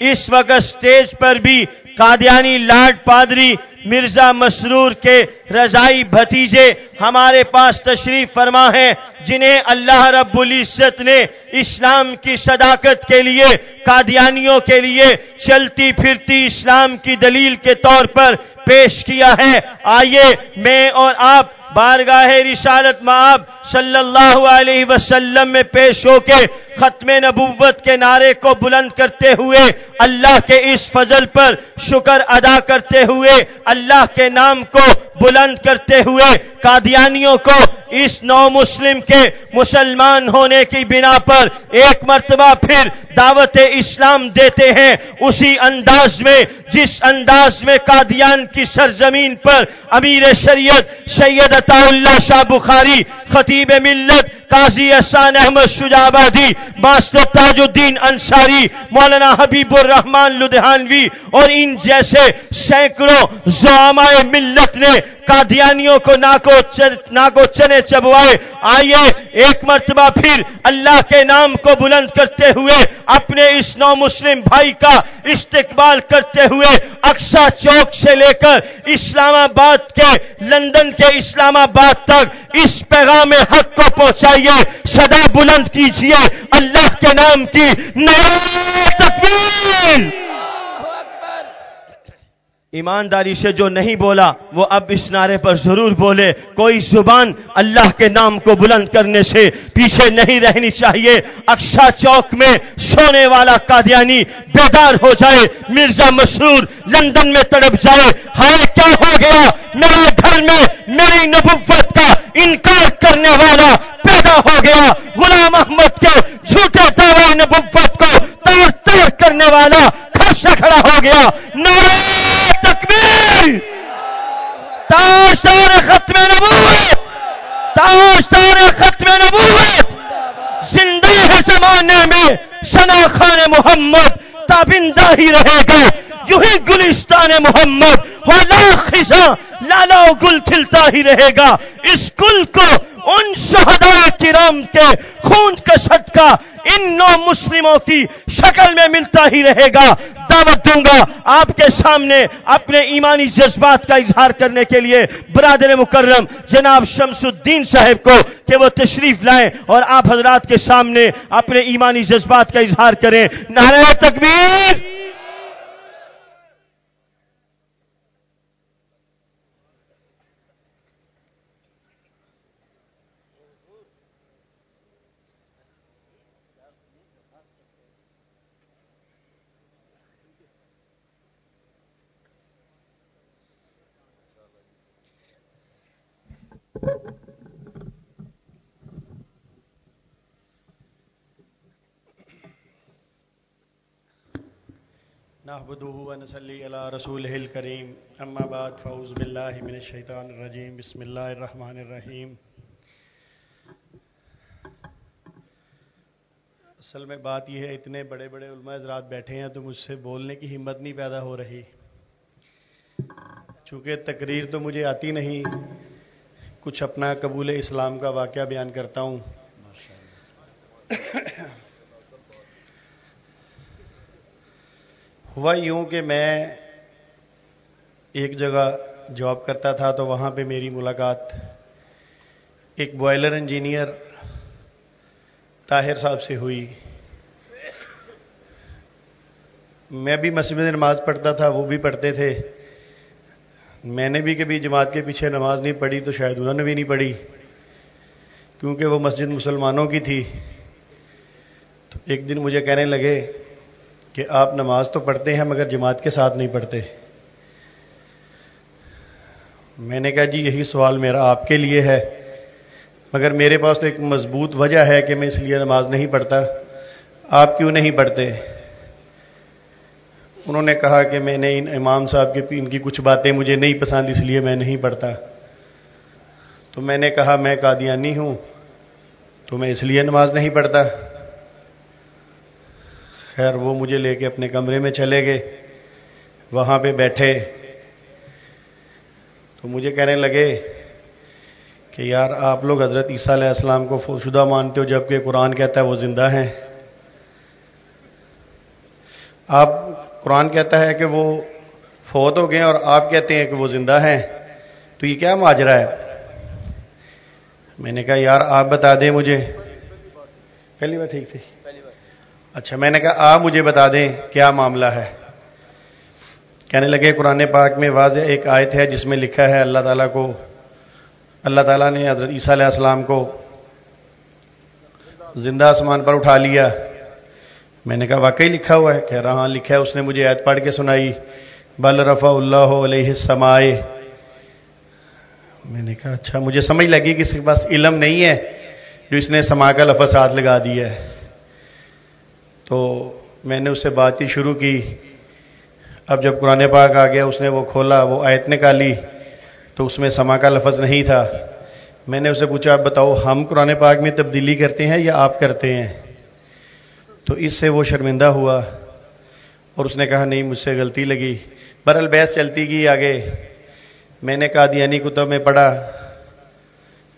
اس وقت سٹیج پر بھی قادیانی لاڈ پادری مرزا مسرور کے رضائی بھتیجے ہمارے پاس تشریف فرما ہے جنہیں اللہ رب العزت نے اسلام کی صداقت کے لیے، قادیانیوں کے لیے چلتی پھرتی اسلام کی دلیل کے طور پر پیش کیا ہے۔ آئیے میں اور آپ بارگاہ رسالت معاب صلی اللہ علیہ وسلم میں پیش ہو کے ختم نبوت کے نعرے کو بلند کرتے ہوئے اللہ کے اس فضل پر شکر ادا کرتے ہوئے اللہ کے نام کو بلند کرتے ہوئے قادیانیوں کو اس نو مسلم کے مسلمان ہونے کی بنا پر ایک مرتبہ پھر دعوت اسلام دیتے ہیں اسی انداز میں، جس انداز میں قادیان کی سرزمین پر امیر شریعت سید عطا اللہ شاہ بخاری خطیب ملت، قاضی احسان احمد شجابادی، ماسٹر تاج الدین انصاری، مولانا حبیب الرحمان لدھیانوی، اور ان جیسے سینکڑوں زعمائے ملت نے قادیانیوں کو ناکو ناکو چنے چبوائے۔ آئیے ایک مرتبہ پھر اللہ کے نام کو بلند کرتے ہوئے اپنے اس نو مسلم بھائی کا استقبال کرتے ہوئے اکسا چوک سے لے کر اسلام آباد کے لندن کے اسلام آباد تک اس پیغام حق کو پہنچائیے۔ صدا بلند کیجیے۔ اللہ کے نام کی نیا تکمیل۔ ایمانداری سے جو نہیں بولا، وہ اب اس نعرے پر ضرور بولے۔ کوئی زبان اللہ کے نام کو بلند کرنے سے پیچھے نہیں رہنی چاہیے۔ اکشا چوک میں سونے والا قادیانی بیدار ہو جائے۔ مرزا مسرور لندن میں تڑپ جائے۔ ہائے، کیا ہو گیا؟ میرے گھر میں میری نبوت کا انکار کرنے والا پیدا ہو گیا۔ غلام احمد کے جھوٹے دعوی نبوت کو توڑ توڑ کرنے والا خرچہ کھڑا ہو گیا نعرہ تکبیر تاجدار ختم نبوت تاجدار ختم نبوت زندہ ہے زمانے میں سنا خان محمد، تابندہ ہی رہے گا۔ یوں ہی گلستان محمد ہو خزاں لالا گل کھلتا ہی رہے گا۔ اس گل کو ان شہداء کرام کے خون کا صدقہ ان نو مسلموں کی شکل میں ملتا ہی رہے گا، دعوت دوں گا آپ کے سامنے اپنے ایمانی جذبات کا اظہار کرنے کے لیے برادر مکرم جناب شمس الدین صاحب کو کہ وہ تشریف لائیں اور آپ حضرات کے سامنے اپنے ایمانی جذبات کا اظہار کریں۔ نعرہ تکبیر! نحمده ونصلي على رسوله الكريم. اما بعد، فاعوذ بالله من الشيطان الرجيم. بسم الله الرحمن الرحیم اصل میں بات یہ ہے، اتنے بڑے بڑے علماء حضرات بیٹھے ہیں تو مجھ سے بولنے کی ہمت نہیں پیدا ہو رہی. چونکہ تقریر تو مجھے آتی نہیں، کچھ اپنا قبول اسلام کا واقعہ بیان کرتا ہوں. ہوا یوں کہ میں ایک جگہ جاب کرتا تھا تو وہاں پہ میری ملاقات ایک بوائلر انجینئر طاہر صاحب سے ہوئی۔ میں بھی مسجد میں نماز پڑھتا تھا، وہ بھی پڑھتے تھے۔ میں نے بھی کبھی جماعت کے پیچھے نماز نہیں پڑھی تو شاید انہوں نے بھی نہیں پڑھی، کیونکہ وہ مسجد مسلمانوں کی تھی۔ تو ایک دن مجھے کہنے لگے کہ آپ نماز تو پڑھتے ہیں مگر جماعت کے ساتھ نہیں پڑھتے۔ میں نے کہا جی یہی سوال میرا آپ کے لیے ہے، مگر میرے پاس تو ایک مضبوط وجہ ہے کہ میں اس لیے نماز نہیں پڑھتا۔ آپ کیوں نہیں پڑھتے؟ انہوں نے کہا کہ میں نے ان امام صاحب کے ان کی کچھ باتیں مجھے نہیں پسند، اس لیے میں نہیں پڑھتا۔ تو میں نے کہا میں قادیانی ہوں، تو میں اس لیے نماز نہیں پڑھتا۔ خیر، وہ مجھے لے کے اپنے کمرے میں چلے گئے، وہاں پہ بیٹھے۔ تو مجھے کہنے لگے کہ یار، آپ لوگ حضرت عیسیٰ علیہ السلام کو شدہ مانتے ہو، جبکہ قرآن کہتا ہے وہ زندہ ہیں۔ آپ، قرآن کہتا ہے کہ وہ فوت ہو گئے اور آپ کہتے ہیں کہ وہ زندہ ہیں۔ تو یہ کیا ماجرا ہے؟ میں نے کہا، یار، آپ بتا دیں مجھے۔ پہلی بار ٹھیک تھی۔ اچھا میں نے کہا آپ مجھے بتا دیں کیا معاملہ ہے۔ کہنے لگے، قرآن پاک میں واضح ایک آیت ہے جس میں لکھا ہے، اللہ تعالیٰ کو، اللہ تعالیٰ نے حضرت عیسیٰ علیہ السلام کو زندہ آسمان پر اٹھا لیا۔ میں نے کہا، واقعی لکھا ہوا ہے؟ کہہ رہا ہاں لکھا ہے، اس نے مجھے عید پڑھ کے سنائی۔ بل رفا اللہ علیہ سمائے میں نے کہا اچھا مجھے سمجھ لگی کہ اس کے پاس علم نہیں ہے جو اس نے سما کا لفظ ہاتھ لگا دیا ہے۔ تو میں نے اس سے بات ہی شروع کی۔ اب جب قرآن پاک آ گیا، اس نے وہ کھولا، وہ آیت نکالی، تو اس میں سما کا لفظ نہیں تھا۔ میں نے اسے پوچھا آپ بتاؤ، ہم قرآن پاک میں تبدیلی کرتے ہیں یا آپ کرتے ہیں؟ تو اس سے وہ شرمندہ ہوا اور اس نے کہا، نہیں، مجھ سے غلطی لگی۔ برل بحث چلتی گئی آگے۔ میں نے کہا دیا کتب میں پڑھا۔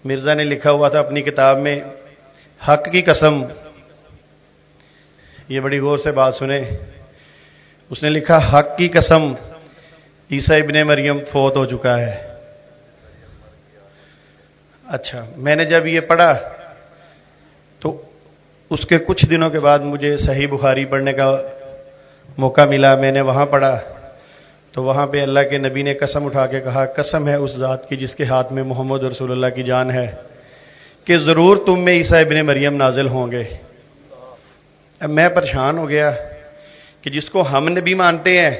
مرزا نے لکھا ہوا تھا اپنی کتاب میں، حق کی قسم۔ یہ بڑی غور سے بات سنے اس نے لکھا، حق کی قسم، عیسیٰ ابن مریم فوت ہو چکا ہے۔ اچھا میں نے جب یہ پڑھا تو اس کے کچھ دنوں کے بعد مجھے صحیح بخاری پڑھنے کا موقع ملا۔ میں نے وہاں پڑھا تو وہاں پہ اللہ کے نبی نے قسم اٹھا کے کہا، قسم ہے اس ذات کی جس کے ہاتھ میں محمد رسول اللہ کی جان ہے کہ ضرور تم میں عیسیٰ ابن مریم نازل ہوں گے۔ اب میں پریشان ہو گیا کہ جس کو ہم نبی مانتے ہیں،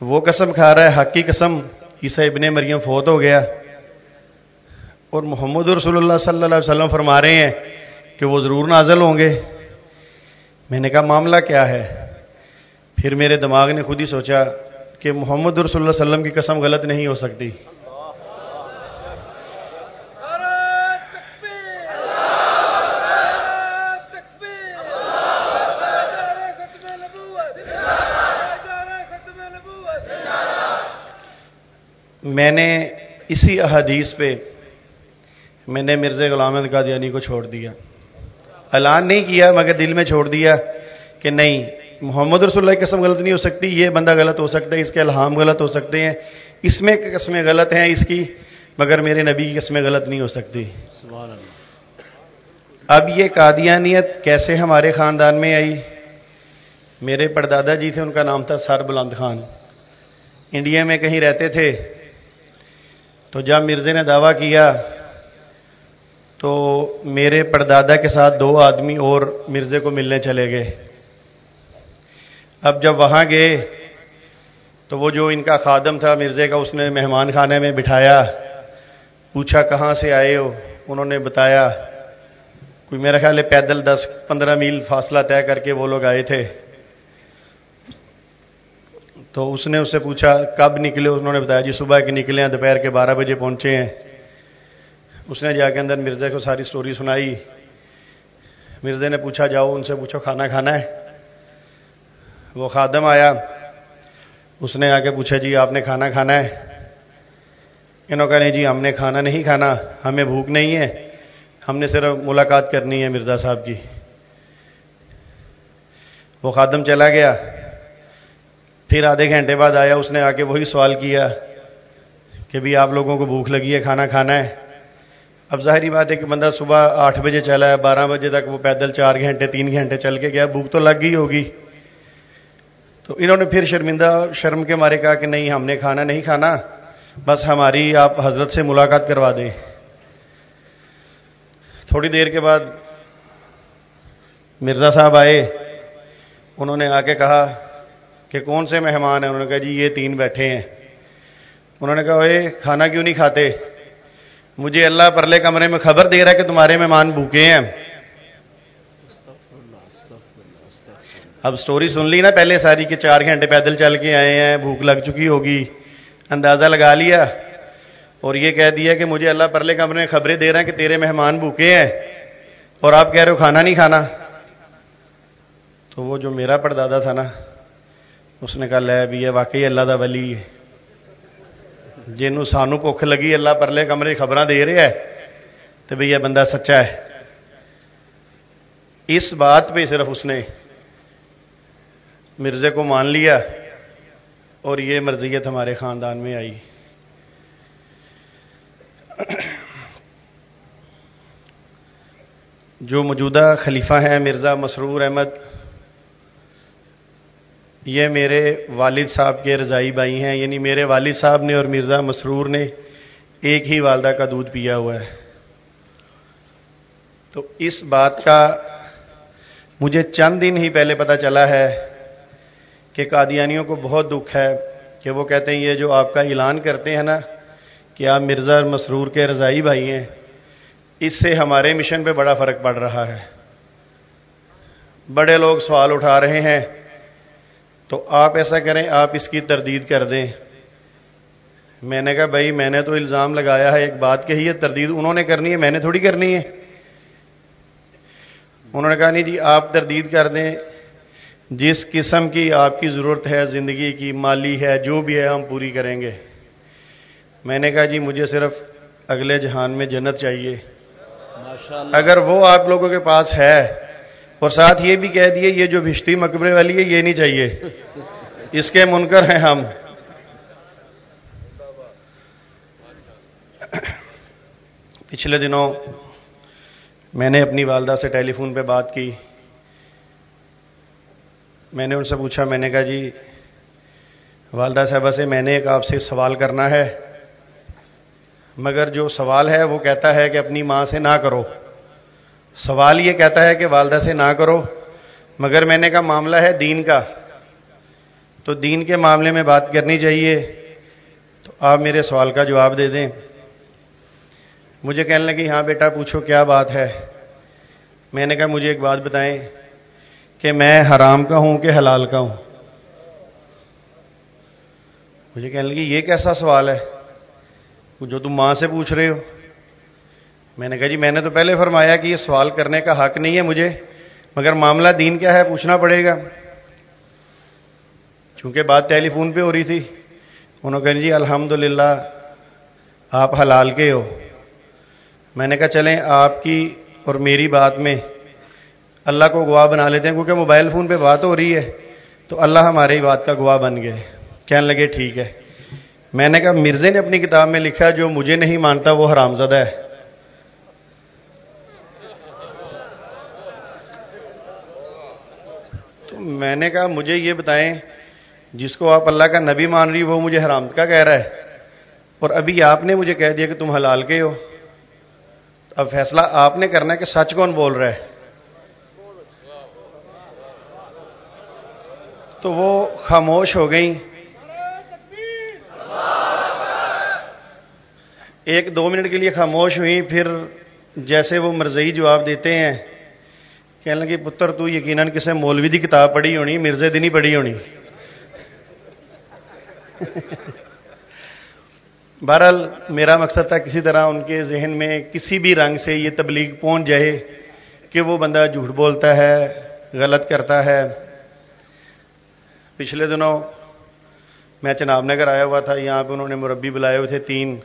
وہ قسم کھا رہا ہے حق کی قسم۔ عیسیٰ ابن مریم فوت ہو گیا۔ اور محمد رسول اللہ صلی اللہ علیہ وسلم فرما رہے ہیں کہ وہ ضرور نازل ہوں گے۔ میں نے کہا، معاملہ کیا ہے؟ پھر میرے دماغ نے خود ہی سوچا کہ محمد رسول اللہ علیہ وسلم کی قسم غلط نہیں ہو سکتی۔ میں نے اسی احادیث پہ میں نے مرزا غلام قادیانی کو چھوڑ دیا۔ اعلان نہیں کیا مگر دل میں چھوڑ دیا کہ نہیں محمد رسول اللہ کی قسم غلط نہیں ہو سکتی یہ بندہ غلط ہو سکتا ہے اس کے الہام غلط ہو سکتے ہیں اس میں قسمیں غلط ہیں اس کی مگر میرے نبی کی قسمیں غلط نہیں ہو سکتی۔ اب یہ قادیانیت کیسے ہمارے خاندان میں آئی؟ میرے پردادا جی تھے ان کا نام تھا سر بلند خان۔ انڈیا میں کہیں رہتے تھے تو جب مرزے نے دعویٰ کیا تو میرے پردادا کے ساتھ دو آدمی اور مرزے کو ملنے چلے گئے۔ اب جب وہاں گئے تو وہ جو ان کا خادم تھا مرزے کا، اس نے مہمان خانے میں بٹھایا۔ پوچھا، کہاں سے آئے ہو؟ انہوں نے بتایا، کوئی میرا خیال ہے پیدل دس پندرہ میل فاصلہ طے کر کے وہ لوگ آئے تھے۔ تو اس نے اس سے پوچھا، کب نکلے؟ انہوں نے بتایا جی صبح کے نکلے ہیں، دوپہر کے بارہ بجے پہنچے ہیں۔ اس نے جا کے اندر مرزے کو ساری سٹوری سنائی۔ مرزے نے پوچھا، جاؤ، ان سے پوچھو، کھانا کھانا ہے؟ وہ خادم آیا۔ اس نے آ کے پوچھا جی آپ نے کھانا کھانا ہے؟ انہوں کہا، نہیں جی ہم نے کھانا نہیں کھانا، ہمیں بھوک نہیں ہے۔ ہم نے صرف ملاقات کرنی ہے مرزا صاحب کی۔ وہ خادم چلا گیا۔ پھر آدھے گھنٹے بعد آیا، اس نے آ کے وہی سوال کیا کہ بھی آپ لوگوں کو بھوک لگی ہے، کھانا کھانا ہے؟ اب ظاہری بات ہے کہ بندہ صبح آٹھ بجے چلا ہے، بارہ بجے تک وہ پیدل چار گھنٹے، تین گھنٹے چل کے گیا، بھوک تو لگ گئی ہوگی۔ تو انہوں نے پھر شرمندہ شرم کے مارے کہا کہ نہیں، ہم نے کھانا نہیں کھانا، بس ہماری آپ حضرت سے ملاقات کروا دیں۔ تھوڑی دیر کے بعد مرزا صاحب آئے، انہوں نے آ کے کہا کہ کون سے مہمان ہیں؟ انہوں نے کہا جی یہ تین بیٹھے ہیں۔ انہوں نے کہا اے کھانا کیوں نہیں کھاتے؟ مجھے اللہ پرلے کمرے میں خبر دے رہا ہے کہ تمہارے مہمان بھوکے ہیں۔ اب سٹوری سن لی نا پہلے ساری کہ چار گھنٹے پیدل چل کے آئے ہیں، بھوک لگ چکی ہوگی، اندازہ لگا لیا۔ اور یہ کہہ دیا کہ مجھے اللہ پرلے کمرے میں خبریں دے رہا ہیں کہ تیرے مہمان بھوکے ہیں۔ اور آپ کہہ رہے ہو کھانا نہیں کھانا۔ تو وہ جو میرا پردادا تھا نا اس نے کہا، لے بھی یہ واقعی اللہ دا ولی ہے۔ جنوں سانو بھوک لگی، اللہ پرلے کمرے خبریں دے رہے ہے۔ تو بھئی یہ بندہ سچا ہے۔ اس بات پہ صرف اس نے مرزے کو مان لیا اور یہ مرضیت ہمارے خاندان میں آئی۔ جو موجودہ خلیفہ ہیں، مرزا مسرور احمد یہ میرے والد صاحب کے رضائی بھائی ہیں یعنی میرے والد صاحب نے اور مرزا مسرور نے ایک ہی والدہ کا دودھ پیا ہوا ہے۔ تو اس بات کا مجھے چند دن ہی پہلے پتا چلا ہے کہ قادیانیوں کو بہت دکھ ہے کہ وہ کہتے ہیں، یہ جو آپ کا اعلان کرتے ہیں نا کہ آپ مرزا مسرور کے رضائی بھائی ہیں، اس سے ہمارے مشن پہ بڑا فرق پڑ رہا ہے۔ بڑے لوگ سوال اٹھا رہے ہیں تو آپ ایسا کریں آپ اس کی تردید کر دیں۔ میں نے کہا بھائی میں نے تو الزام لگایا ہے ایک بات کہی ہے تردید انہوں نے کرنی ہے میں نے تھوڑی کرنی ہے۔ انہوں نے کہا نہیں جی آپ تردید کر دیں۔ جس قسم کی آپ کی ضرورت ہے زندگی کی مالی ہے جو بھی ہے ہم پوری کریں گے۔ میں نے کہا جی مجھے صرف اگلے جہان میں جنت چاہیے۔ اگر وہ آپ لوگوں کے پاس ہے اور ساتھ یہ بھی کہہ دیے، یہ جو بھشتی مقبرے والی ہے، یہ نہیں چاہیے۔ اس کے منکر ہیں ہم۔ پچھلے دنوں میں نے اپنی والدہ سے ٹیلی فون پہ بات کی۔ میں نے ان سے پوچھا، میں نے کہا جی والدہ صاحبہ سے میں نے ایک آپ سے سوال کرنا ہے۔ مگر جو سوال ہے، وہ کہتا ہے کہ اپنی ماں سے نہ کرو۔ سوال یہ کہتا ہے کہ والدہ سے نہ کرو، مگر میں نے کہا معاملہ ہے دین کا۔ تو دین کے معاملے میں بات کرنی چاہیے۔ تو آپ میرے سوال کا جواب دے دیں۔ مجھے کہنے لگی ہاں بیٹا، پوچھو کیا بات ہے؟ میں نے کہا، مجھے ایک بات بتائیں کہ میں حرام کا ہوں کہ حلال کا ہوں؟ مجھے کہنے لگی یہ کیسا سوال ہے؟ جو تم ماں سے پوچھ رہے ہو۔ میں نے کہا جی میں نے تو پہلے فرمایا کہ یہ سوال کرنے کا حق نہیں ہے مجھے، مگر معاملہ دین کیا ہے پوچھنا پڑے گا۔ چونکہ بات ٹیلی فون پہ ہو رہی تھی، انہوں نے کہا جی الحمد آپ حلال کے ہو۔ میں نے کہا چلیں، آپ کی اور میری بات میں اللہ کو گواہ بنا لیتے ہیں، کیونکہ موبائل فون پہ بات ہو رہی ہے، تو اللہ ہماری بات کا گواہ بن گئے۔ کہنے لگے، ٹھیک ہے۔ میں نے کہا مرزے نے اپنی کتاب میں لکھا، جو مجھے نہیں مانتا، وہ حرام زدہ ہے۔ میں نے کہا، مجھے یہ بتائیں، جس کو آپ اللہ کا نبی مان رہی وہ مجھے حرام کا کہہ رہا ہے۔ اور ابھی آپ نے مجھے کہہ دیا کہ تم حلال کے ہو۔ اب فیصلہ آپ نے کرنا ہے کہ سچ کون بول رہا ہے۔ تو وہ خاموش ہو گئی ایک دو منٹ کے لیے خاموش ہوئی پھر جیسے وہ مرزئی جواب دیتے ہیں۔ کہنے لگے پتر تو یقیناً کسے مولوی دی کتاب پڑھی ہونی مرزے دی نہیں پڑھی ہونی بہرحال میرا مقصد تھا کسی طرح ان کے ذہن میں کسی بھی رنگ سے یہ تبلیغ پہنچ جائے کہ وہ بندہ جھوٹ بولتا ہے غلط کرتا ہے پچھلے دنوں میں چناب نگر آیا ہوا تھا یہاں پہ انہوں نے مربی بلائے ہوئے تھے تین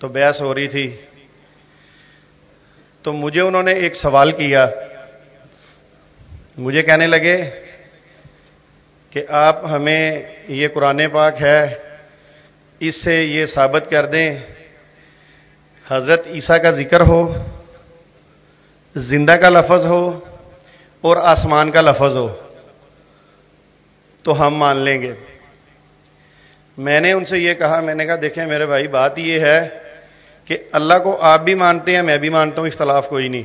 تو بحث ہو رہی تھی تو مجھے انہوں نے ایک سوال کیا۔ مجھے کہنے لگے کہ آپ ہمیں یہ قرآن پاک ہے، اس سے یہ ثابت کر دیں، حضرت عیسیٰ کا ذکر ہو، زندہ کا لفظ ہو اور آسمان کا لفظ ہو، تو ہم مان لیں گے۔ میں نے ان سے یہ کہا، میں نے کہا، دیکھیں میرے بھائی، بات یہ ہے کہ اللہ کو آپ بھی مانتے ہیں، میں بھی مانتا ہوں، اختلاف کوئی نہیں۔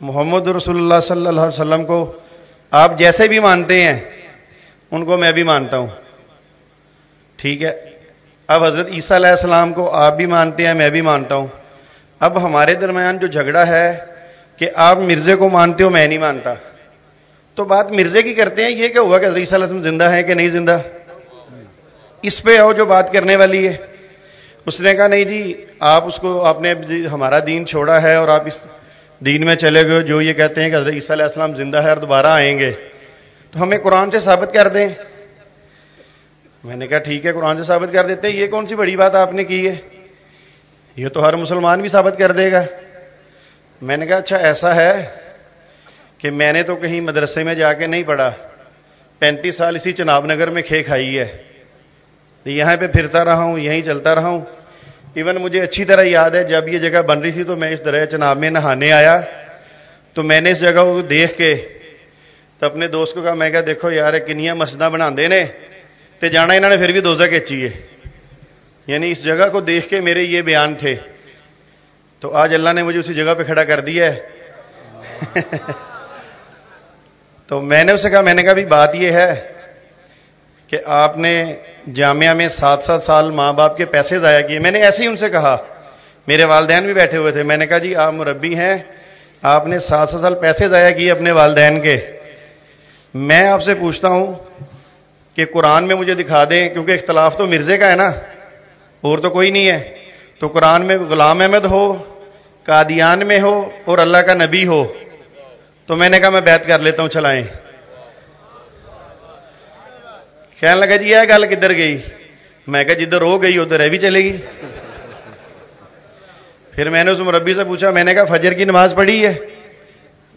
محمد رسول اللہ صلی اللہ علیہ وسلم کو آپ جیسے بھی مانتے ہیں، ان کو میں بھی مانتا ہوں۔ ٹھیک ہے؟ اب حضرت عیسیٰ علیہ السلام کو آپ بھی مانتے ہیں، میں بھی مانتا ہوں۔ اب ہمارے درمیان جو جھگڑا ہے کہ آپ مرزے کو مانتے ہو، میں نہیں مانتا۔ تو بات مرزے کی کرتے ہیں، یہ کیا ہوا کہ حضرت عیسیٰ علیہ السلام زندہ ہے کہ نہیں زندہ؟ اس پہ آؤ جو بات کرنے والی ہے۔ اس نے کہا، نہیں جی آپ اس کو آپ نے جی ہمارا دین چھوڑا ہے اور آپ اس دین میں چلے گئے جو یہ کہتے ہیں کہ حضرت عیسیٰ علیہ السلام زندہ ہے اور دوبارہ آئیں گے۔ تو ہمیں قرآن سے ثابت کر دیں۔ میں نے کہا، ٹھیک ہے، قرآن سے ثابت کر دیتے ہیں۔ یہ کون سی بڑی بات آپ نے کی ہے؟ یہ تو ہر مسلمان بھی ثابت کر دے گا۔ میں نے کہا اچھا ایسا ہے کہ میں نے تو کہیں مدرسے میں جا کے نہیں پڑھا۔ پینتیس سال اسی چناب نگر میں کھے کھائی ہے۔ یہاں پہ پھرتا رہا ہوں، یہیں چلتا رہا ہوں۔ ایون مجھے اچھی طرح یاد ہے، جب یہ جگہ بن رہی تھی تو میں اس دریا چناب میں نہانے آیا۔ تو میں نے اس جگہ کو دیکھ کے تو اپنے دوست کو کہا، میں کہا، دیکھو یار کنیاں مسجد بنا نے۔ تو جانا انہوں نے پھر بھی دوزہ کھینچی ہے۔ یعنی اس جگہ کو دیکھ کے میرے یہ بیان تھے۔ تو آج اللہ نے مجھے اسی جگہ پہ کھڑا کر دیا ہے۔ تو میں نے اسے کہا، میں نے کہا بھی بات یہ ہے کہ آپ نے جامعہ میں سات سات سال ماں باپ کے پیسے ضائع کیے۔ میں نے ایسے ہی ان سے کہا۔ میرے والدین بھی بیٹھے ہوئے تھے۔ میں نے کہا جی آپ مربی ہیں۔ آپ نے سات سات سال پیسے ضائع کیے اپنے والدین کے۔ میں آپ سے پوچھتا ہوں کہ قرآن میں مجھے دکھا دیں، کیونکہ اختلاف تو مرزے کا ہے نا۔ اور تو کوئی نہیں ہے۔ تو قرآن میں غلام احمد ہو، قادیان میں ہو اور اللہ کا نبی ہو۔ تو میں نے کہا، میں بیت کر لیتا ہوں، چلائیں۔ کہنے لگا جی یہ گل کدھر گئی میں کہا جدھر ہو گئی ادھر ہے بھی چلے گی پھر میں نے اس مربی سے پوچھا میں نے کہا فجر کی نماز پڑھی ہے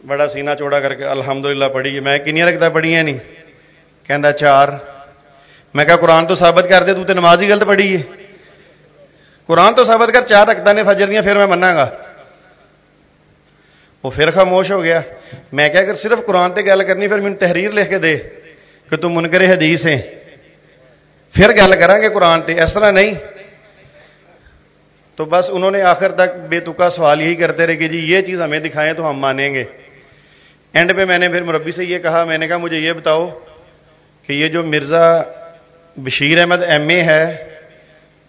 بڑا سینہ چوڑا کر کے الحمدللہ پڑھی ہے میں کنیا رکھتا پڑھی ہے نہیں کہندا چار میں کہا قرآن تو ثابت کر دے تو تے نماز ہی غلط پڑھی ہے قرآن تو ثابت کر چار رکھتا نے فجر دیا پھر میں منا گا وہ پھر خاموش ہو گیا میں کہا اگر صرف قرآن تے گل کرنی پھر مجھے تحریر لکھ کے دے کہ تم منکر حدیث ہیں پھر گل کریں گے قرآن تے، اس طرح نہیں۔ تو بس انہوں نے آخر تک بے تکا سوال یہی کرتے رہے کہ جی یہ چیز ہمیں دکھائیں تو ہم مانیں گے۔ اینڈ پہ میں نے پھر مربی سے یہ کہا، میں نے کہا، مجھے یہ بتاؤ کہ یہ جو مرزا بشیر احمد ایم اے ہے،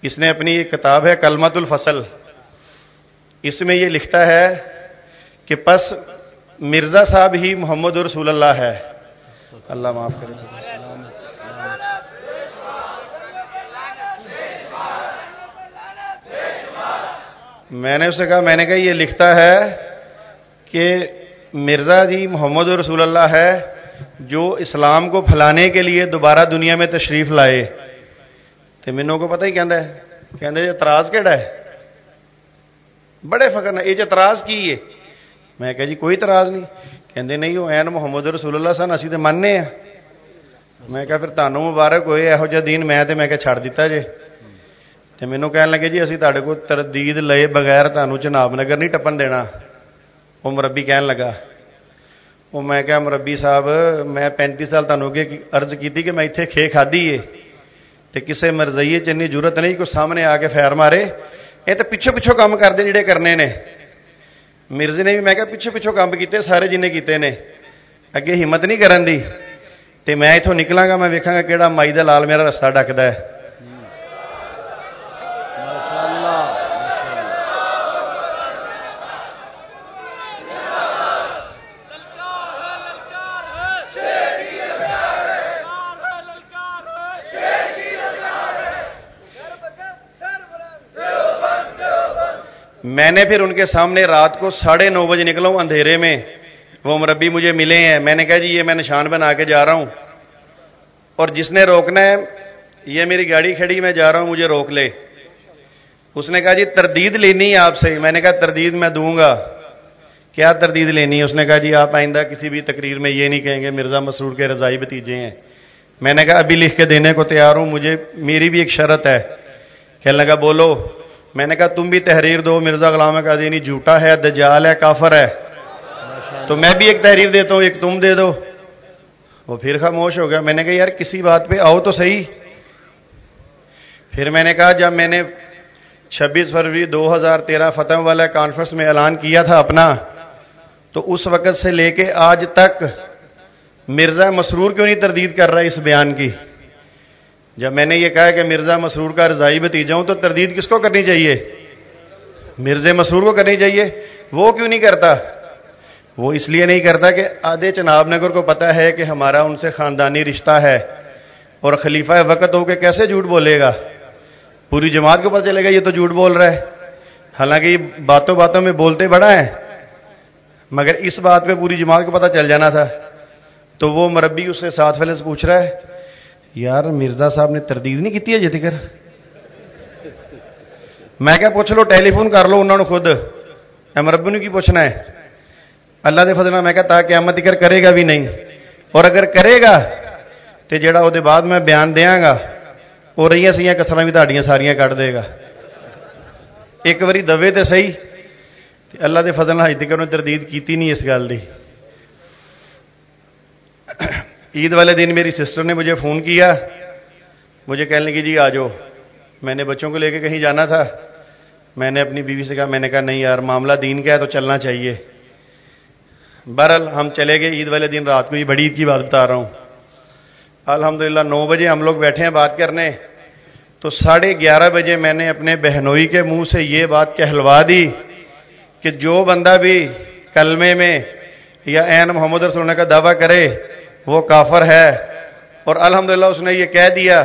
اس نے اپنی ایک کتاب ہے کلمت الفصل۔ اس میں یہ لکھتا ہے کہ پس مرزا صاحب ہی محمد رسول اللہ ہے۔ اللہ معاف کرے۔ میں نے اسے کہا، میں نے کہا، یہ لکھتا ہے کہ مرزا جی محمد رسول اللہ ہے جو اسلام کو پھیلانے کے لیے دوبارہ دنیا میں تشریف لائے۔ تو مینوں کو پتہ ہی کہہ کہ اعتراض کہڑا ہے؟ بڑے فخر نے یہ اعتراض کی ہے؟ میں کہا جی کوئی اعتراض نہیں۔ کہندے نہیں، وہ این محمد رسول اللہ سن، اسی تو مننے ہیں۔ میں کہا، پھر تانوں مبارک ہوئے یہو جہ دین میں تے میں کہ چھڑ دیتا جے۔ تے مینوں کہن لگے جی اسی تہاڈے کو تردید لے بغیر تانوں جناب نگر نہیں ٹپن دینا وہ مربی کہن لگا وہ میں کہا مربی صاحب میں 35 سال تانوں اگے عرض کیتی کہ میں ایتھے کھے کھادی ہے تے کسے مرزئیے چ اتنی ضرورت نہیں کوئی سامنے آ کے فیر مارے یہ تو پچھو پچھو کام کرتے جڑے کرنے نے مرزے نے بھی میں کہا پچھو پچھو کام کیتے سارے جن کیتے نے اگے ہمت نہیں کرن دی تے میں اتوں نکلاں گا میں ویکھاں گا کہڑا مائی دا لال میرا رستہ میں نے پھر ان کے سامنے رات کو ساڑھے نو بجے نکلا ہوں اندھیرے میں۔ وہ مربی مجھے ملے ہیں۔ میں نے کہا جی یہ میں نشان بنا کے جا رہا ہوں۔ اور جس نے روکنا ہے، یہ میری گاڑی کھڑی، میں جا رہا ہوں، مجھے روک لے۔ اس نے کہا جی تردید لینی ہے آپ سے۔ میں نے کہا، تردید میں دوں گا۔ کیا تردید لینی ہے؟ اس نے کہا جی آپ آئندہ کسی بھی تقریر میں یہ نہیں کہیں گے، مرزا مسرور کے رضائی بتیجے ہیں۔ میں نے کہا، ابھی لکھ کے دینے کو تیار ہوں، مجھے، میری بھی ایک شرط ہے۔ کہنے لگا، بولو۔ میں نے کہا، تم بھی تحریر دو، مرزا غلام کا دینی جھوٹا ہے، دجال ہے، کافر ہے. تو میں بھی ایک تحریر دیتا ہوں، ایک تم دے دو۔ وہ پھر خاموش ہو گیا۔ میں نے کہا، یار، کسی بات پہ آؤ تو صحیح۔ پھر میں نے کہا، جب میں نے چھبیس فروری دو ہزار تیرہ فتح والا کانفرنس میں اعلان کیا تھا اپنا، تو اس وقت سے لے کے آج تک مرزا مسرور کیوں نہیں تردید کر رہا اس بیان کی؟ جب میں نے یہ کہا کہ مرزا مسرور کا رضائی بتیجا ہوں تو تردید کس کو کرنی چاہیے؟ مرزا مسرور کو کرنی چاہیے؟ وہ کیوں نہیں کرتا؟ وہ اس لیے نہیں کرتا کہ آدھے چناب نگر کو پتا ہے کہ ہمارا ان سے خاندانی رشتہ ہے اور خلیفہ وقت ہو کے کیسے جھوٹ بولے گا؟ پوری جماعت کو پتہ چلے گا یہ تو جھوٹ بول رہا ہے۔ حالانکہ یہ باتوں باتوں میں بولتے بڑا ہے مگر اس بات پہ پوری جماعت کو پتہ چل جانا تھا۔ تو وہ مربی اس سے ساتھ فلس پوچھ رہا ہے یار مرزا صاحب نے تردید نہیں کی جی تک میں کیا پوچھ لو ٹیلی فون کر لو انہوں نے خود۔ مربی نے کی پوچھنا ہے؟ اللہ دے فضل میں کہا تاکہ قیامت ذکر کرے گا بھی نہیں۔ اور اگر کرے گا تو جڑا وہ بعد میں بیان دیاں گا وہ رہی سیاں کسر بھی تاڑیاں ساریاں کٹ دے گا۔ ایک باری دبے تو صحیح۔ اللہ دے فضل حج تک نے تردید کی نہیں اس گل کی عید والے دن میری سسٹر نے مجھے فون کیا۔ مجھے کہنے لگی جی آ جاؤ۔ میں نے بچوں کو لے کے کہیں جانا تھا۔ میں نے اپنی بیوی سے کہا، میں نے کہا، نہیں یار، معاملہ دین کا ہے تو چلنا چاہیے۔ بہرحال، ہم چلے گئے عید والے دن رات کو۔ یہ بڑی عید کی بات بتا رہا ہوں۔ الحمدللہ، نو بجے ہم لوگ بیٹھے ہیں بات کرنے۔ تو ساڑھے گیارہ بجے میں نے اپنے بہنوئی کے منہ سے یہ بات کہلوا دی کہ جو بندہ بھی کلمے میں یا این محمد رسول کا دعویٰ کرے وہ کافر ہے۔ اور الحمدللہ اس نے یہ کہہ دیا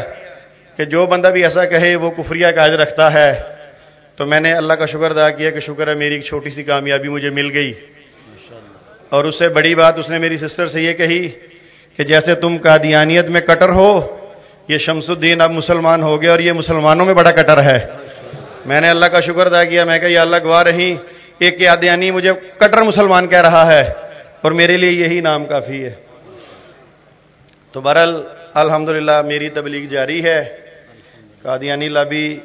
کہ جو بندہ بھی ایسا کہے وہ کفریہ کاج رکھتا ہے۔ تو میں نے اللہ کا شکر ادا کیا کہ شکر ہے میری ایک چھوٹی سی کامیابی مجھے مل گئی۔ اور اس سے بڑی بات اس نے میری سسٹر سے یہ کہی کہ جیسے تم قادیانیت میں کٹر ہو، یہ شمس الدین اب مسلمان ہو گئے اور یہ مسلمانوں میں بڑا کٹر ہے۔ میں نے اللہ کا شکر ادا کیا، میں کہ یہ اللہ گواہ رہی ایک قادیانی مجھے کٹر مسلمان کہہ رہا ہے اور میرے لیے یہی نام کافی ہے۔ تو برل الحمدللہ میری تبلیغ جاری ہے۔ قادیانی لابی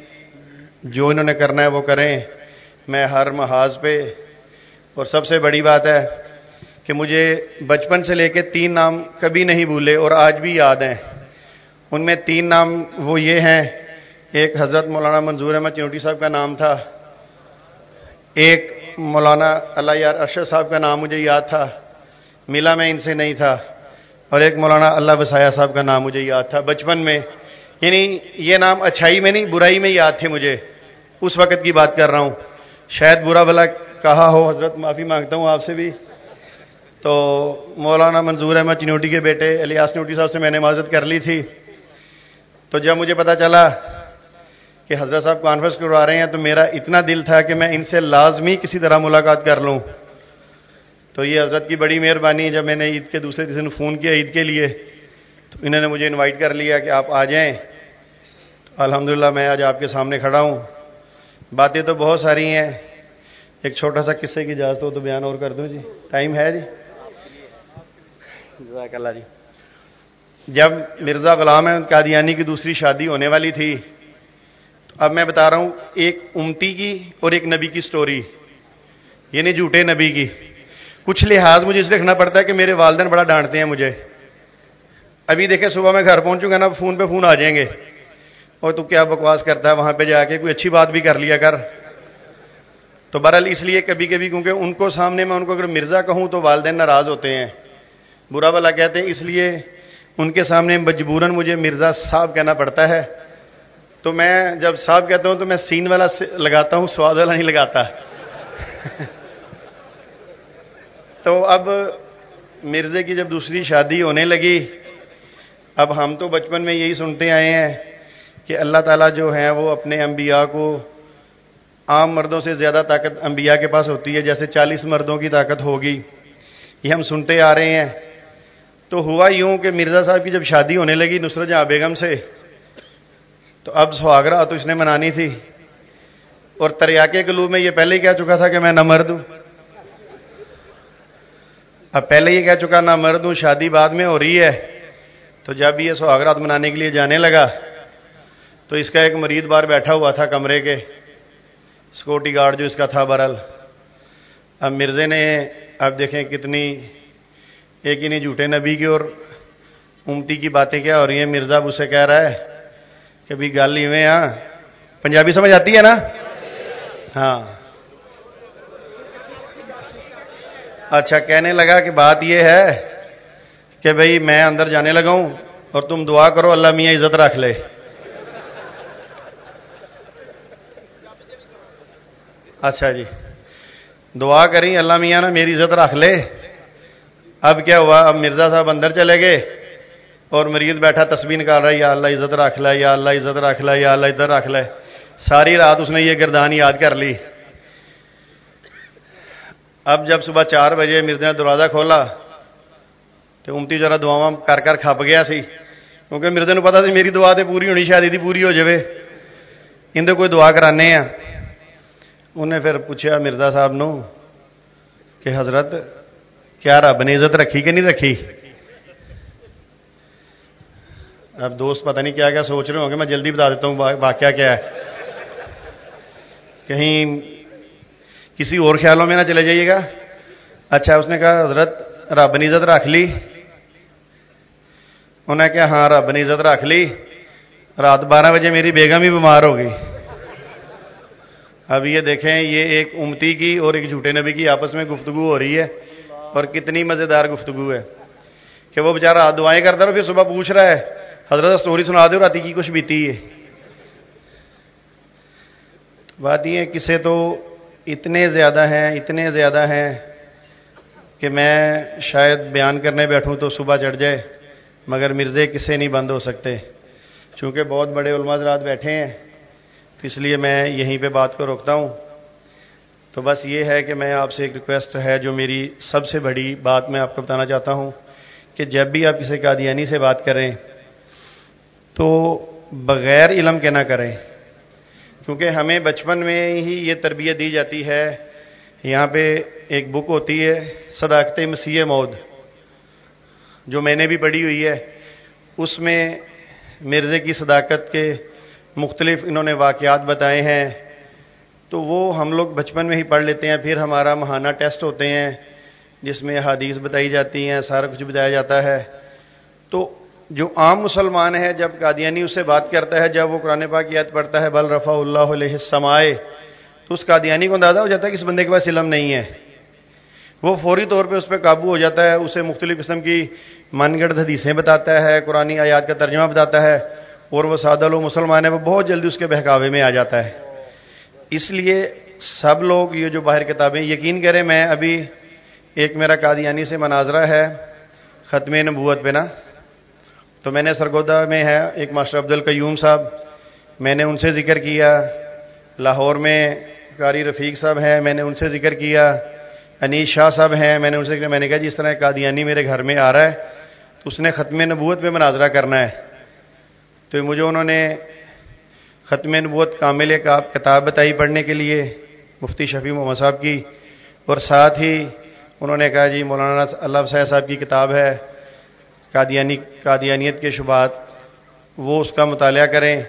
جو انہوں نے کرنا ہے وہ کریں۔ میں ہر محاذ پہ۔ اور سب سے بڑی بات ہے کہ مجھے بچپن سے لے کے تین نام کبھی نہیں بھولے اور آج بھی یاد ہیں۔ ان میں تین نام وہ یہ ہیں۔ ایک حضرت مولانا منظور احمد چنوٹی صاحب کا نام تھا۔ ایک مولانا اللہ یار ارشد صاحب کا نام مجھے یاد تھا۔ ملا میں ان سے نہیں تھا۔ اور ایک مولانا اللہ وسایا صاحب کا نام مجھے یاد تھا بچپن میں یعنی یہ نام اچھائی میں نہیں، برائی میں یاد تھے مجھے۔ اس وقت کی بات کر رہا ہوں۔ شاید برا بلا کہا ہو، حضرت معافی مانگتا ہوں آپ سے بھی۔ تو مولانا منظور احمد چنوٹی کے بیٹے الیاس چنوٹی صاحب سے میں نے معذرت کر لی تھی۔ تو جب مجھے پتا چلا کہ حضرت صاحب کانفرنس کروا رہے ہیں، تو میرا اتنا دل تھا کہ میں ان سے لازمی کسی طرح ملاقات کر لوں۔ تو یہ حضرت کی بڑی مہربانی جب میں نے عید کے دوسرے دن فون کیا عید کے لیے، تو انہوں نے مجھے انوائٹ کر لیا کہ آپ آ جائیں۔ الحمدللہ میں آج آپ کے سامنے کھڑا ہوں۔ باتیں تو بہت ساری ہیں۔ ایک چھوٹا سا قصے کی اجازت ہو تو بیان اور کر دوں جی۔ ٹائم ہے جی؟ جزاک اللہ جی۔ جب مرزا غلام ہے قادیانی کی دوسری شادی ہونے والی تھی، تو اب میں بتا رہا ہوں، ایک امتی کی اور ایک نبی کی سٹوری یعنی جھوٹے نبی کی۔ کچھ لحاظ مجھے اس رکھنا پڑتا ہے کہ میرے والدین بڑا ڈانٹتے ہیں مجھے۔ ابھی دیکھیں صبح میں گھر پہنچوں گا نا، فون پہ فون آ جائیں گے۔ اور تو کیا بکواس کرتا ہے وہاں پہ جا کے، کوئی اچھی بات بھی کر لیا کر۔ تو برحال اس لیے کبھی کبھی، کیونکہ ان کو سامنے میں، ان کو اگر مرزا کہوں تو والدین ناراض ہوتے ہیں۔ برا والا کہتے ہیں، اس لیے ان کے سامنے مجبوراً مجھے مرزا صاحب کہنا پڑتا ہے۔ تو میں جب صاحب کہتا ہوں تو میں سین والا لگاتا ہوں، سواد والا نہیں لگاتا۔ تو اب مرزے کی جب دوسری شادی ہونے لگی، اب ہم تو بچپن میں یہی سنتے آئے ہیں کہ اللہ تعالیٰ جو ہیں وہ اپنے انبیاء کو عام مردوں سے زیادہ طاقت انبیاء کے پاس ہوتی ہے، جیسے چالیس مردوں کی طاقت ہوگی۔ یہ ہم سنتے آ رہے ہیں۔ تو ہوا یوں کہ مرزا صاحب کی جب شادی ہونے لگی نصرت جہاں بیگم سے، تو اب سہاگرہ تو اس نے منانی تھی۔ اور تریاکے کلو میں یہ پہلے ہی کہہ چکا تھا کہ میں نہ مرد ہوں۔ اب پہلے یہ کہہ چکا نہ مرد ہوں، شادی بعد میں ہو رہی ہے۔ تو جب یہ سہاگرات منانے کے لیے جانے لگا، تو اس کا ایک مریض بار بیٹھا ہوا تھا کمرے کے سکورٹی گارڈ جو اس کا تھا برل اب مرزے نے، اب دیکھیں کتنی ایک ہی نہیں، جھوٹے نبی کی اور امتی کی باتیں کیا ہو رہی ہیں۔ مرزا اب اسے کہہ رہا ہے کہ بھی گل ایویں ہاں پنجابی سمجھ آتی ہے نا؟ ہاں۔ اچھا کہنے لگا کہ بات یہ ہے کہ بھئی میں اندر جانے لگا ہوں اور تم دعا کرو، اللہ میاں عزت رکھ لے۔ اچھا جی دعا کری اللہ میاں نا میری عزت رکھ لے۔ اب کیا ہوا؟ اب مرزا صاحب اندر چلے گئے اور مریض بیٹھا تسبیح نکال رہا ہے، یا اللہ عزت رکھ لے، یا اللہ عزت رکھ لے، یا اللہ عزت رکھ لے۔ ساری رات اس نے یہ گردان یاد کر لی۔ اب جب صبح چار بجے مرزا نے دروازہ کھولا تو امتی ذرا دعا کر کر کھپ گیا سی، کیونکہ مرزے نے پتا سی میری دعا تو پوری ہونی شادی تھی پوری ہو جائے اندر کوئی دعا کرانے ہیں انہیں پھر پوچھا مرزا صاحب نو کہ حضرت، کیا رب نے عزت رکھی کہ نہیں رکھی؟ اب دوست پتہ نہیں کیا کیا سوچ رہے ہوں گے، میں جلدی بتا دیتا ہوں واقعہ کیا ہے۔ کہیں کسی اور خیالوں میں نہ چلے جائیے گا؟ اچھا اس نے کہا، حضرت، رب نے عزت رکھ لی۔ انہیں کہا ہاں رب نے عزت رکھ لی۔ رات بارہ بجے میری بیگم ہی بیمار ہو گئی۔ اب یہ دیکھیں، یہ ایک امتی کی اور ایک جھوٹے نبی کی آپس میں گفتگو ہو رہی ہے۔ اور کتنی مزیدار گفتگو ہے کہ وہ بےچارا دعائیں کرتا رہا پھر صبح پوچھ رہا ہے، حضرت، سٹوری سنا دو راتی کی کچھ بیتی ہے۔ بات یہ کسے تو اتنے زیادہ ہیں، اتنے زیادہ ہیں کہ میں شاید بیان کرنے بیٹھوں تو صبح چڑھ جائے، مگر مرزے کسے نہیں بند ہو سکتے۔ چونکہ بہت بڑے علماء رات بیٹھے ہیں، تو اس لیے میں یہیں پہ بات کو روکتا ہوں۔ تو بس یہ ہے کہ میں آپ سے ایک ریکویسٹ ہے، جو میری سب سے بڑی بات میں آپ کو بتانا چاہتا ہوں، کہ جب بھی آپ کسی قادیانی سے بات کریں، تو بغیر علم کے نہ کریں۔ کیونکہ ہمیں بچپن میں ہی یہ تربیت دی جاتی ہے۔ یہاں پہ ایک بک ہوتی ہے، صداقت مسیح مود جو میں نے بھی پڑھی ہوئی ہے۔ اس میں مرزے کی صداقت کے مختلف انہوں نے واقعات بتائے ہیں۔ تو وہ ہم لوگ بچپن میں ہی پڑھ لیتے ہیں، پھر ہمارا ماہانہ ٹیسٹ ہوتے ہیں، جس میں حادیث بتائی جاتی ہیں، سارا کچھ بتایا جاتا ہے۔ تو جو عام مسلمان ہے، جب قادیانی اس سے بات کرتا ہے، جب وہ قرآن پاک یاد پڑھتا ہے، بل رفا اللہ علیہ سمائے تو اس قادیانی کو اندازہ ہو جاتا ہے کہ اس بندے کے پاس علم نہیں ہے۔ وہ فوری طور پہ اس پہ قابو ہو جاتا ہے، اسے مختلف قسم کی من گڑھ حدیثیں بتاتا ہے، قرآن آیات کا ترجمہ بتاتا ہے، اور وہ سادہ لوگ مسلمان ہے وہ بہت جلدی اس کے بہکاوے میں آ جاتا ہے۔ اس لیے سب لوگ یہ جو باہر کتابیں، یقین کریں، میں ابھی ایک میرا قادیانی سے مناظرہ ہے، ختم نبوت پہ نا۔ تو میں نے سرگودا میں ہے، ایک ماسٹر عبد القیوم صاحب، میں نے ان سے ذکر کیا۔ لاہور میں قاری رفیق صاحب ہیں، میں نے ان سے ذکر کیا۔ انیش شاہ صاحب ہیں، میں نے ان سے میں نے کہا جی اس طرح قادیانی میرے گھر میں آ رہا ہے، تو اس نے ختم نبوت میں مناظرہ کرنا ہے۔ تو مجھے انہوں نے ختم نبوت کامل کا کتاب بتائی پڑھنے کے لیے، مفتی شفیع محمد صاحب کی۔ اور ساتھ ہی انہوں نے کہا جی مولانا اللہ صاحب صاحب کی کتاب ہے۔ قادیانی قادیانیت کے شبات وہ اس کا مطالعہ کریں۔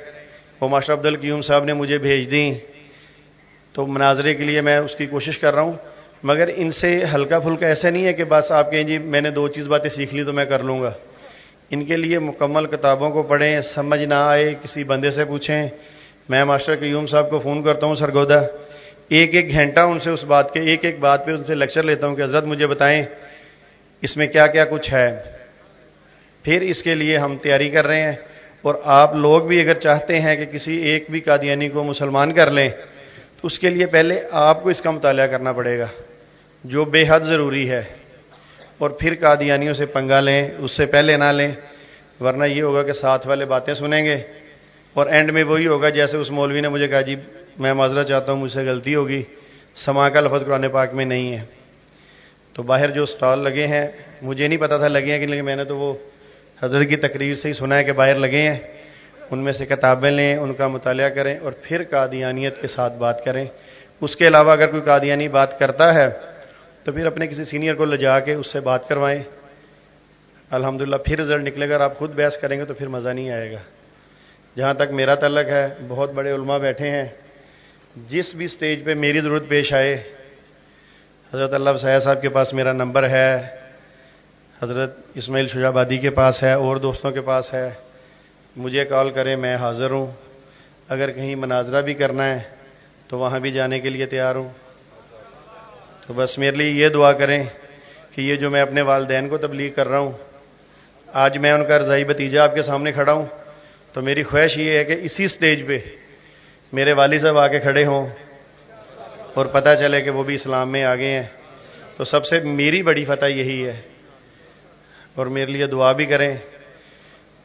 وہ ماشر عبد القیوم صاحب نے مجھے بھیج دیں۔ تو مناظرے کے لیے میں اس کی کوشش کر رہا ہوں۔ مگر ان سے ہلکا پھلکا ایسا نہیں ہے کہ بس آپ کہیں جی میں نے دو چیز باتیں سیکھ لی تو میں کر لوں گا۔ ان کے لیے مکمل کتابوں کو پڑھیں، سمجھ نہ آئے، کسی بندے سے پوچھیں۔ میں ماسٹر قیوم صاحب کو فون کرتا ہوں سرگودا۔ ایک ایک گھنٹہ ان سے اس بات کے، ایک ایک بات پہ ان سے لیکچر لیتا ہوں کہ حضرت مجھے بتائیں اس میں کیا کیا کچھ ہے۔ پھر اس کے لیے ہم تیاری کر رہے ہیں اور آپ لوگ بھی اگر چاہتے ہیں کہ کسی ایک بھی قادیانی کو مسلمان کر لیں، تو اس کے لیے پہلے آپ کو اس کا مطالعہ کرنا پڑے گا، جو بے حد ضروری ہے۔ اور پھر قادیانیوں سے پنگا لیں، اس سے پہلے نہ لیں، ورنہ یہ ہوگا کہ ساتھ والے باتیں سنیں گے۔ اور اینڈ میں وہی ہوگا جیسے اس مولوی نے مجھے کہا جی میں معذرت چاہتا ہوں، مجھ سے غلطی ہوگی، سما کا لفظ قرآن پاک میں نہیں ہے۔ تو باہر جو سٹال لگے ہیں، مجھے نہیں پتا تھا، لگے ہیں کہ لیکن میں نے تو وہ حضرت کی تقریر سے ہی سنا ہے کہ باہر لگے ہیں، ان میں سے کتابیں لیں، ان کا مطالعہ کریں اور پھر قادیانیت کے ساتھ بات کریں۔ اس کے علاوہ اگر کوئی قادیانی بات کرتا ہے، تو پھر اپنے کسی سینئر کو لجا کے اس سے بات کروائیں۔ الحمدللہ، پھر رزلٹ نکلے گا اگر آپ خود بحث کریں گے تو پھر مزہ نہیں آئے گا۔ جہاں تک میرا تعلق ہے، بہت بڑے علماء بیٹھے ہیں۔ جس بھی سٹیج پہ میری ضرورت پیش آئے، حضرت اللہ سیاح صاحب کے پاس میرا نمبر ہے۔ حضرت اسماعیل شجابادی کے پاس ہے، اور دوستوں کے پاس ہے۔ مجھے کال کریں، میں حاضر ہوں۔ اگر کہیں مناظرہ بھی کرنا ہے، تو وہاں بھی جانے کے لیے تیار ہوں۔ تو بس میرے لیے یہ دعا کریں کہ یہ جو میں اپنے والدین کو تبلیغ کر رہا ہوں، آج میں ان کا رضائی بتیجہ آپ کے سامنے کھڑا ہوں۔ تو میری خواہش یہ ہے کہ اسی سٹیج پہ میرے والد صاحب آ کے کھڑے ہوں، اور پتہ چلے کہ وہ بھی اسلام میں آگے ہیں۔ تو سب سے میری بڑی فتح یہی ہے۔ اور میرے لیے دعا بھی کریں۔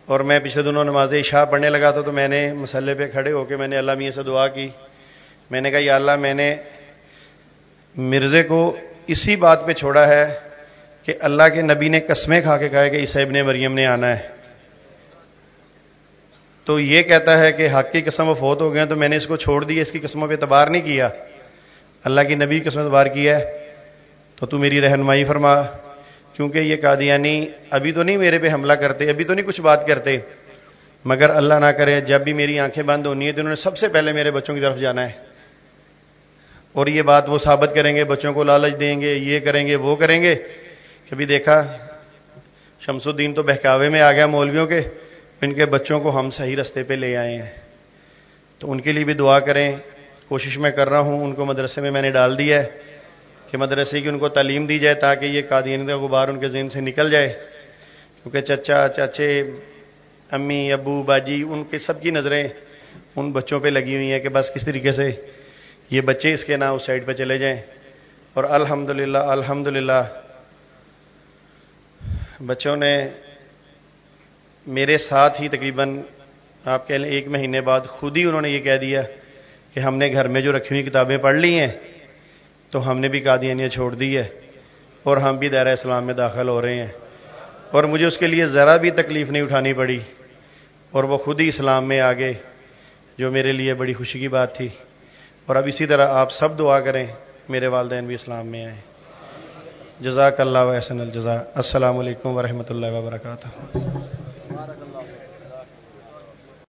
اور میں پچھلے دنوں نماز عشاء پڑھنے لگا تھا تو میں نے مسئلے پہ کھڑے ہو کے میں نے اللہ میاں سے دعا کی۔ میں نے کہا، یا اللہ، میں نے مرزے کو اسی بات پہ چھوڑا ہے کہ اللہ کے نبی نے قسمیں کھا کے کہا کہ عیسیب نے مریم نے آنا ہے۔ تو یہ کہتا ہے کہ حق کی قسم وہ فوت ہو گئے تو میں نے اس کو چھوڑ دیا اس کی قسموں پہ اعتبار نہیں کیا۔ اللہ کی نبی قسم اعتبار کیا ہے۔ تو تو میری رہنمائی فرما۔ کیونکہ یہ قادیانی ابھی تو نہیں میرے پہ حملہ کرتے، ابھی تو نہیں کچھ بات کرتے۔ مگر اللہ نہ کرے، جب بھی میری آنکھیں بند ہونی ہے تو انہوں نے سب سے پہلے میرے بچوں کی طرف جانا ہے۔ اور یہ بات وہ ثابت کریں گے، بچوں کو لالچ دیں گے، یہ کریں گے، وہ کریں گے۔ کبھی دیکھا شمس الدین تو بہکاوے میں آ گیا مولویوں کے، ان کے بچوں کو ہم صحیح رستے پہ لے آئے ہیں۔ تو ان کے لیے بھی دعا کریں۔ کوشش میں کر رہا ہوں، ان کو مدرسے میں میں نے ڈال دیا ہے۔ کہ مدرسے کی ان کو تعلیم دی جائے تاکہ یہ قادین کا غبار ان کے ذہن سے نکل جائے۔ کیونکہ چچا، چاچے، امی، ابو، باجی، ان کے سب کی نظریں ان بچوں پہ لگی ہوئی ہیں کہ بس کس طریقے سے یہ بچے اس کے نام اس سائڈ پہ چلے جائیں۔ اور الحمد للہ بچوں نے میرے ساتھ ہی تقریباً آپ کہہ لیں ایک مہینے بعد خود ہی انہوں نے یہ کہہ دیا کہ ہم نے گھر میں جو رکھی ہوئی کتابیں پڑھ لی ہیں تو ہم نے بھی قادیانیہ چھوڑ دی ہے اور ہم بھی دائرہ اسلام میں داخل ہو رہے ہیں اور مجھے اس کے لیے ذرا بھی تکلیف نہیں اٹھانی پڑی اور وہ خود ہی اسلام میں آگے، جو میرے لیے بڑی خوشی کی بات تھی۔ اور اب اسی طرح آپ سب دعا کریں، میرے والدین بھی اسلام میں آئیں۔ جزاک اللہ وحسن الجزا السلام علیکم ورحمۃ اللہ وبرکاتہ۔